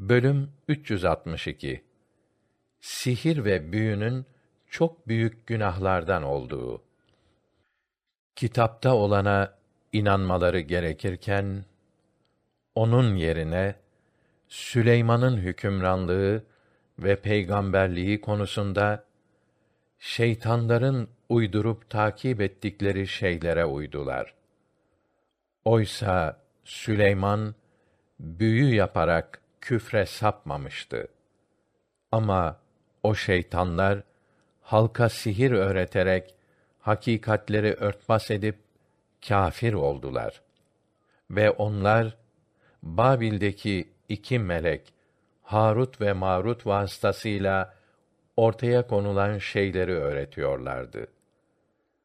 Bölüm 362 Sihir ve büyünün çok büyük günahlardan olduğu. Kitapta olana inanmaları gerekirken onun yerine Süleyman'ın hükümranlığı ve peygamberliği konusunda şeytanların uydurup takip ettikleri şeylere uydular. Oysa Süleyman büyü yaparak küfre sapmamıştı. Ama o şeytanlar halka sihir öğreterek hakikatleri örtbas edip kâfir oldular. Ve onlar Babil'deki iki melek Harut ve Marut vasıtasıyla ortaya konulan şeyleri öğretiyorlardı.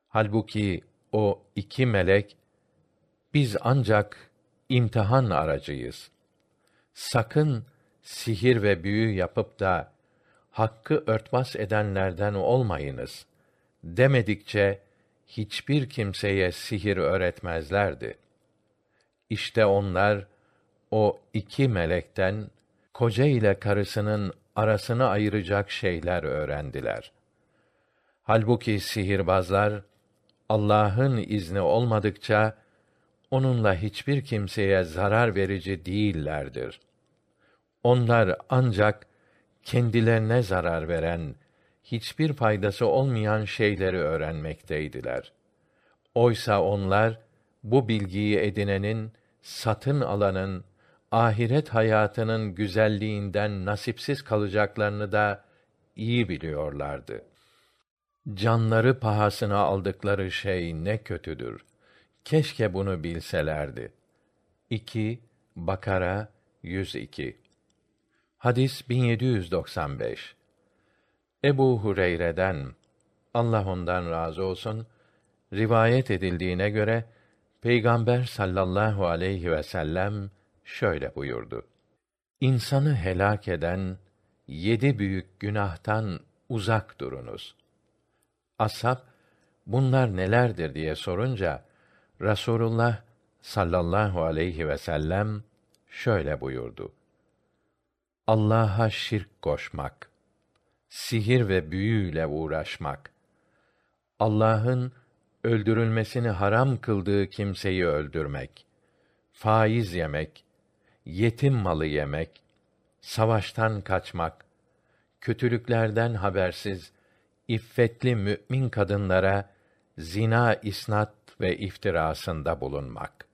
Halbuki o iki melek biz ancak imtihan aracıyız. Sakın sihir ve büyü yapıp da hakkı örtbas edenlerden olmayınız demedikçe hiçbir kimseye sihir öğretmezlerdi. İşte onlar o iki melekten koca ile karısının arasını ayıracak şeyler öğrendiler. Halbuki sihirbazlar Allah'ın izni olmadıkça onunla hiçbir kimseye zarar verici değillerdir. Onlar ancak kendilerine zarar veren, hiçbir faydası olmayan şeyleri öğrenmekteydiler. Oysa onlar bu bilgiyi edinenin, satın alanın, ahiret hayatının güzelliğinden nasipsiz kalacaklarını da iyi biliyorlardı. Canları pahasına aldıkları şey ne kötüdür. Keşke bunu bilselerdi. 2 Bakara 102 Hadis 1795 Ebu Hureyre'den Allah ondan razı olsun rivayet edildiğine göre Peygamber sallallahu aleyhi ve sellem şöyle buyurdu. İnsanı helak eden yedi büyük günahtan uzak durunuz. Ashab bunlar nelerdir diye sorunca Rasulullah sallallahu aleyhi ve sellem şöyle buyurdu. Allah'a şirk koşmak, sihir ve büyüyle uğraşmak, Allah'ın öldürülmesini haram kıldığı kimseyi öldürmek, faiz yemek, yetim malı yemek, savaştan kaçmak, kötülüklerden habersiz iffetli mümin kadınlara zina isnat ve iftirasında bulunmak.